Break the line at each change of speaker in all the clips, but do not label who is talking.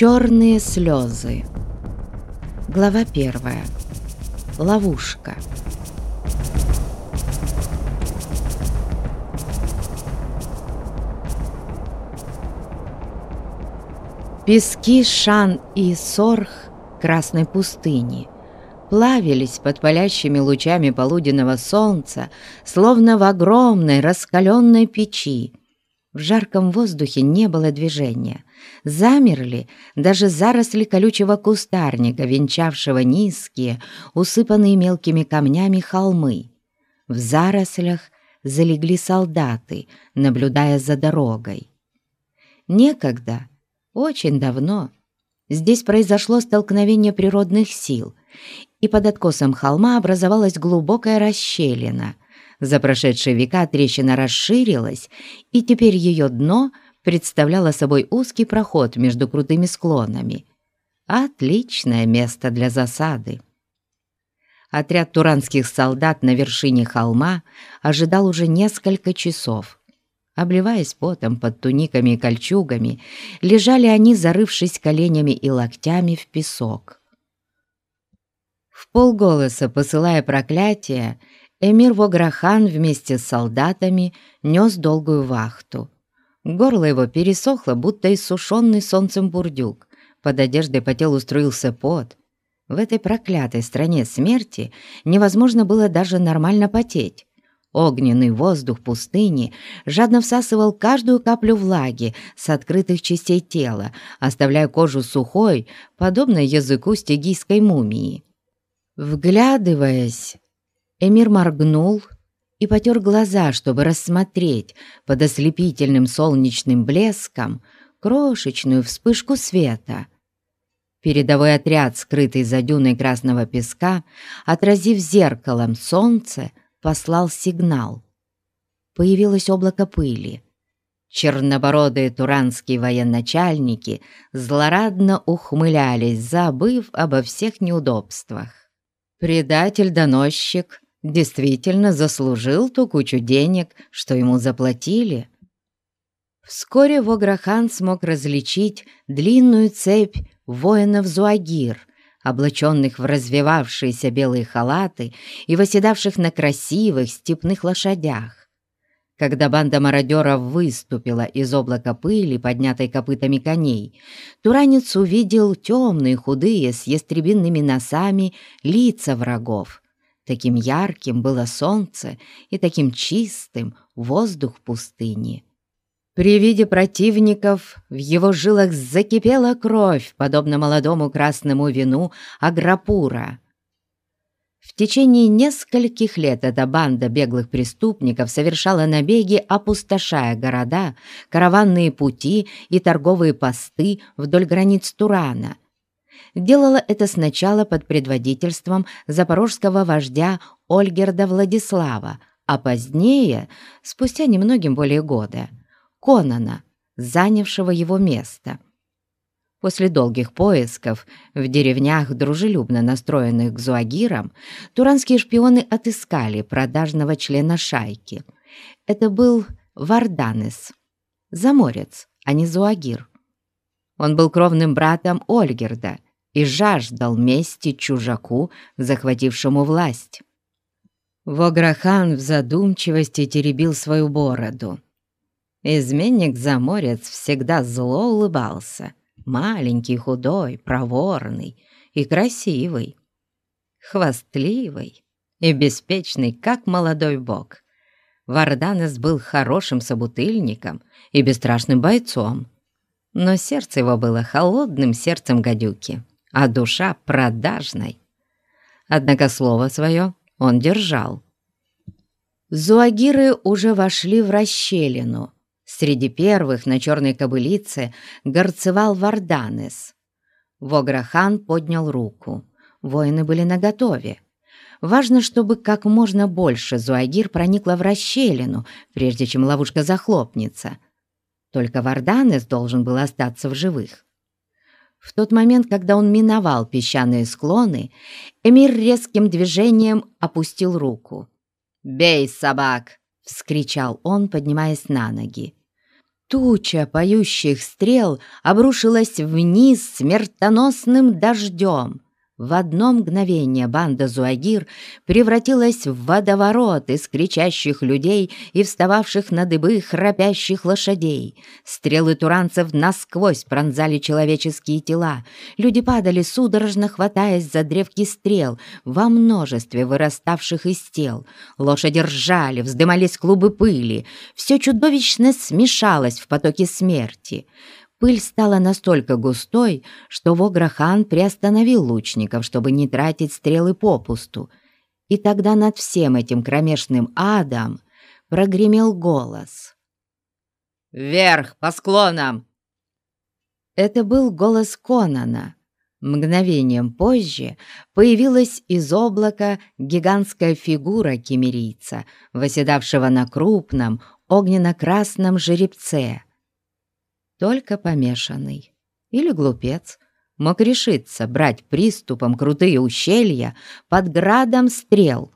Черные слезы. Глава первая. Ловушка. Пески Шан и Сорх Красной пустыни плавились под палящими лучами полуденного солнца, словно в огромной раскаленной печи, в жарком воздухе не было движения. Замерли даже заросли колючего кустарника, венчавшего низкие, усыпанные мелкими камнями холмы. В зарослях залегли солдаты, наблюдая за дорогой. Некогда, очень давно, здесь произошло столкновение природных сил, и под откосом холма образовалась глубокая расщелина, за прошедшие века трещина расширилась, и теперь ее дно представляло собой узкий проход между крутыми склонами. Отличное место для засады. Отряд туранских солдат на вершине холма ожидал уже несколько часов. Обливаясь потом под туниками и кольчугами, лежали они, зарывшись коленями и локтями в песок. В полголоса посылая проклятие, Эмир Вограхан вместе с солдатами нес долгую вахту. Горло его пересохло, будто иссушенный солнцем бурдюк. Под одеждой по телу струился пот. В этой проклятой стране смерти невозможно было даже нормально потеть. Огненный воздух пустыни жадно всасывал каждую каплю влаги с открытых частей тела, оставляя кожу сухой, подобной языку стегийской мумии. Вглядываясь Эмир моргнул и потер глаза, чтобы рассмотреть под ослепительным солнечным блеском крошечную вспышку света. Передовой отряд, скрытый за дюной красного песка, отразив зеркалом солнце, послал сигнал. Появилось облако пыли. Чернобородые туранские военачальники злорадно ухмылялись, забыв обо всех неудобствах. Предатель-доносчик действительно заслужил ту кучу денег, что ему заплатили. Вскоре Вограхан смог различить длинную цепь воинов-зуагир, облаченных в развивавшиеся белые халаты и восседавших на красивых степных лошадях. Когда банда мародеров выступила из облака пыли, поднятой копытами коней, Туранец увидел темные, худые, с ястребинными носами лица врагов, Таким ярким было солнце и таким чистым воздух пустыни. При виде противников в его жилах закипела кровь, подобно молодому красному вину Аграпура. В течение нескольких лет эта банда беглых преступников совершала набеги, опустошая города, караванные пути и торговые посты вдоль границ Турана – делала это сначала под предводительством запорожского вождя Ольгерда Владислава, а позднее, спустя немногим более года, Конана, занявшего его место. После долгих поисков в деревнях, дружелюбно настроенных к зуагирам, туранские шпионы отыскали продажного члена шайки. Это был Варданес, заморец, а не зуагир. Он был кровным братом Ольгерда — и жаждал мести чужаку, захватившему власть. Вограхан в задумчивости теребил свою бороду. Изменник-заморец всегда зло улыбался, маленький, худой, проворный и красивый, хвастливый и беспечный, как молодой бог. Варданес был хорошим собутыльником и бесстрашным бойцом, но сердце его было холодным сердцем гадюки а душа продажной. Однако слово свое он держал. Зуагиры уже вошли в расщелину. Среди первых на черной кобылице горцевал Варданес. Вограхан поднял руку. Воины были наготове. Важно, чтобы как можно больше зуагир проникло в расщелину, прежде чем ловушка захлопнется. Только Варданес должен был остаться в живых. В тот момент, когда он миновал песчаные склоны, Эмир резким движением опустил руку. «Бей собак!» — вскричал он, поднимаясь на ноги. Туча поющих стрел обрушилась вниз смертоносным дождем. В одно мгновение банда Зуагир превратилась в водоворот из кричащих людей и встававших на дыбы храпящих лошадей. Стрелы туранцев насквозь пронзали человеческие тела. Люди падали, судорожно хватаясь за древки стрел, во множестве выраставших из тел. Лошади ржали, вздымались клубы пыли. Все чудовищно смешалось в потоке смерти. Пыль стала настолько густой, что Вограхан приостановил лучников, чтобы не тратить стрелы попусту. И тогда над всем этим кромешным адом прогремел голос.
«Вверх, по склонам!»
Это был голос Конана. Мгновением позже появилась из облака гигантская фигура кемерийца, восседавшего на крупном огненно-красном жеребце — только помешанный или глупец мог решиться брать приступом крутые ущелья под градом стрел.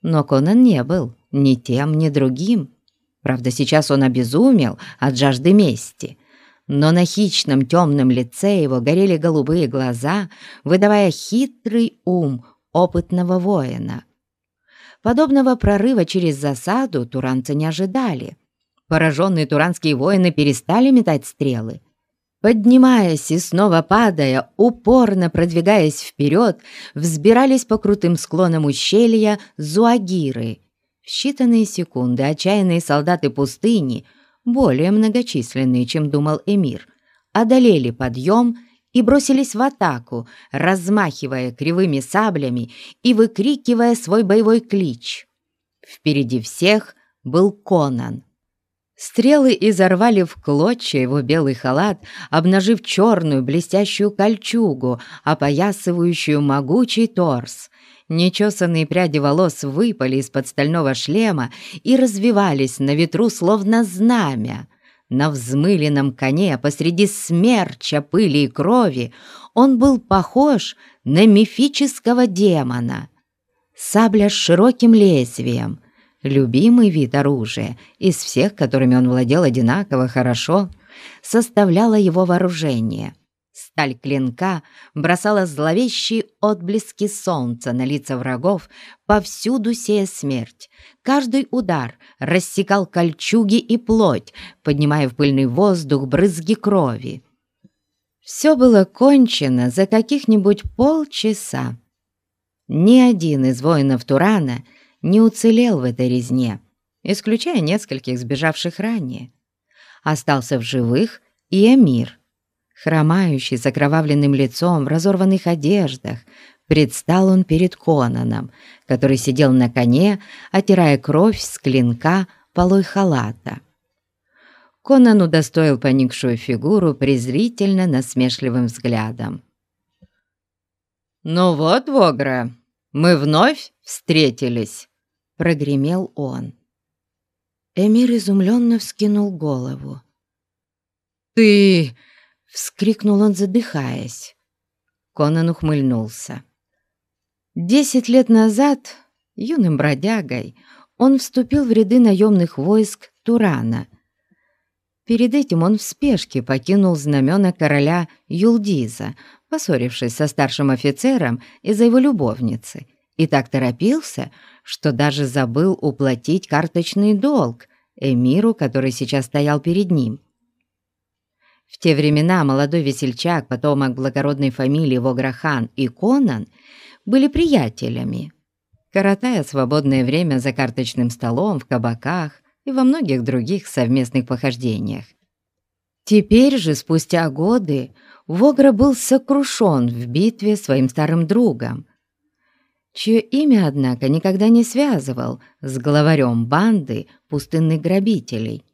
Но Конан не был ни тем, ни другим. Правда, сейчас он обезумел от жажды мести, но на хищном темном лице его горели голубые глаза, выдавая хитрый ум опытного воина. Подобного прорыва через засаду туранцы не ожидали — Пораженные туранские воины перестали метать стрелы. Поднимаясь и снова падая, упорно продвигаясь вперед, взбирались по крутым склонам ущелья зуагиры. В считанные секунды отчаянные солдаты пустыни, более многочисленные, чем думал эмир, одолели подъем и бросились в атаку, размахивая кривыми саблями и выкрикивая свой боевой клич. Впереди всех был Конан, Стрелы изорвали в клочья его белый халат, обнажив черную блестящую кольчугу, опоясывающую могучий торс. Нечесанные пряди волос выпали из-под стального шлема и развивались на ветру, словно знамя. На взмыленном коне посреди смерча пыли и крови он был похож на мифического демона. Сабля с широким лезвием — любимый вид оружия из всех, которыми он владел одинаково хорошо, составляло его вооружение. Сталь клинка бросала зловещие отблески солнца на лица врагов, повсюду сея смерть. Каждый удар рассекал кольчуги и плоть, поднимая в пыльный воздух брызги крови. Все было кончено за каких-нибудь полчаса. Ни один из воинов Турана — не уцелел в этой резне, исключая нескольких сбежавших ранее. Остался в живых и Эмир, хромающий с окровавленным лицом в разорванных одеждах, предстал он перед Конаном, который сидел на коне, отирая кровь с клинка полой халата. Конан удостоил поникшую фигуру презрительно насмешливым взглядом.
«Ну вот, Вогра, мы вновь встретились», прогремел он.
Эмир изумленно вскинул голову.
«Ты!»
— вскрикнул он, задыхаясь. Конан ухмыльнулся. Десять лет назад, юным бродягой, он вступил в ряды наемных войск Турана. Перед этим он в спешке покинул знамена короля Юлдиза, поссорившись со старшим офицером из-за его любовницы, и так торопился, что даже забыл уплатить карточный долг эмиру, который сейчас стоял перед ним. В те времена молодой весельчак, потомок благородной фамилии Вограхан и Конан были приятелями, коротая свободное время за карточным столом, в кабаках и во многих других совместных похождениях. Теперь же, спустя годы, Вогра был сокрушен в битве своим старым другом, чье имя, однако, никогда не связывал с главарем банды пустынных грабителей.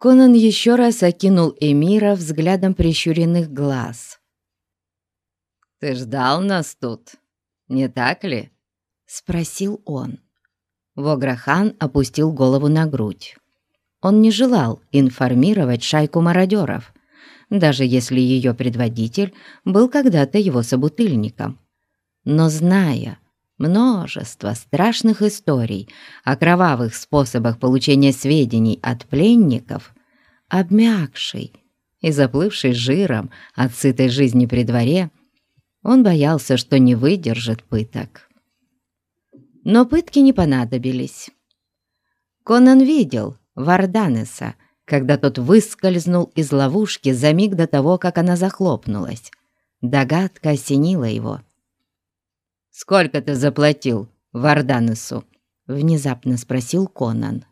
Конан еще раз окинул Эмира взглядом прищуренных глаз.
«Ты ждал нас тут, не так ли?»
— спросил он. Вограхан опустил голову на грудь. Он не желал информировать шайку мародеров, даже если ее предводитель был когда-то его собутыльником но зная, Множество страшных историй о кровавых способах получения сведений от пленников, обмякший и заплывший жиром от сытой жизни при дворе, он боялся, что не выдержит пыток. Но пытки не понадобились. Конан видел Варданеса, когда тот выскользнул из ловушки за миг до того, как она захлопнулась. Догадка осенила его.
«Сколько ты заплатил Варданесу?»
— внезапно спросил Конан.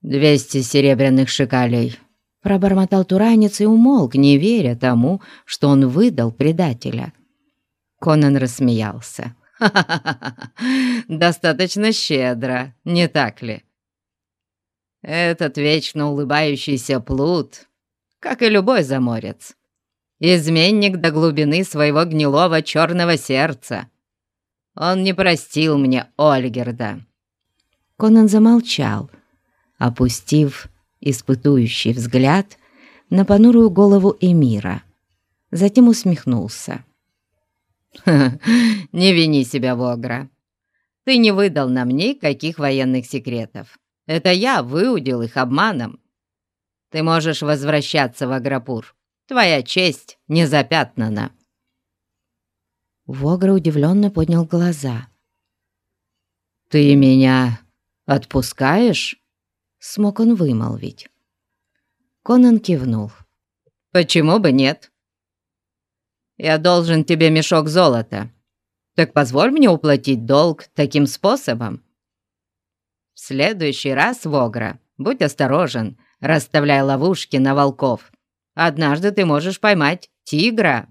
«Двести серебряных шикалей», —
пробормотал туранец и умолк, не веря тому, что он выдал предателя.
Конан рассмеялся. «Ха-ха-ха! Достаточно щедро, не так ли? Этот вечно улыбающийся плут, как и любой заморец, изменник до глубины своего гнилого черного сердца. Он не простил мне Ольгерда».
Конан замолчал, опустив испытующий взгляд на понурую голову Эмира. Затем усмехнулся.
«Не вини себя, Вогра. Ты не выдал нам никаких военных секретов. Это я выудил их обманом. Ты можешь возвращаться в Аграпур. Твоя честь не запятнана».
Вогра удивленно поднял глаза.
«Ты меня отпускаешь?»
Смог он вымолвить. Конан кивнул.
«Почему бы нет? Я должен тебе мешок золота. Так позволь мне уплатить долг таким способом. В следующий раз, Вогра, будь осторожен, расставляя ловушки на волков. Однажды ты можешь поймать тигра».